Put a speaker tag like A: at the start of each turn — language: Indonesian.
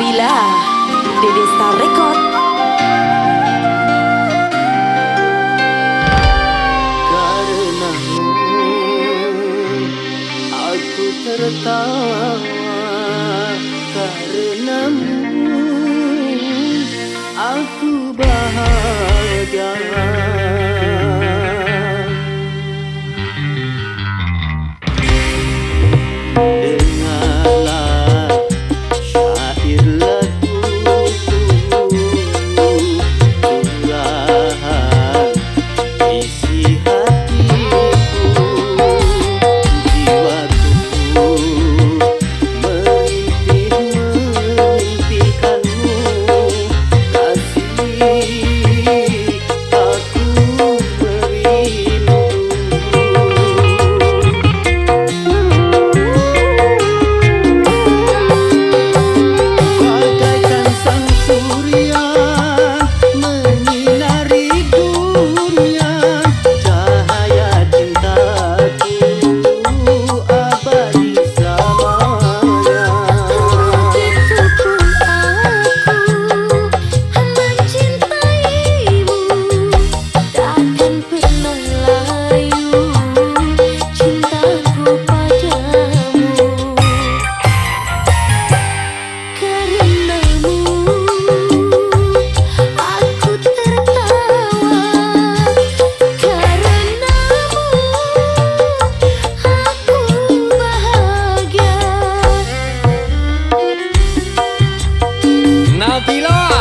A: Nabila Dede Star Record.
B: Karena aku tertawa. Karena aku bahagia.
A: 那
C: 奥迪啦。